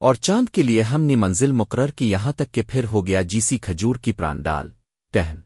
اور چاند کے لیے ہم نے منزل مقرر کی یہاں تک کہ پھر ہو گیا جیسی کھجور کی پران ڈال ٹہن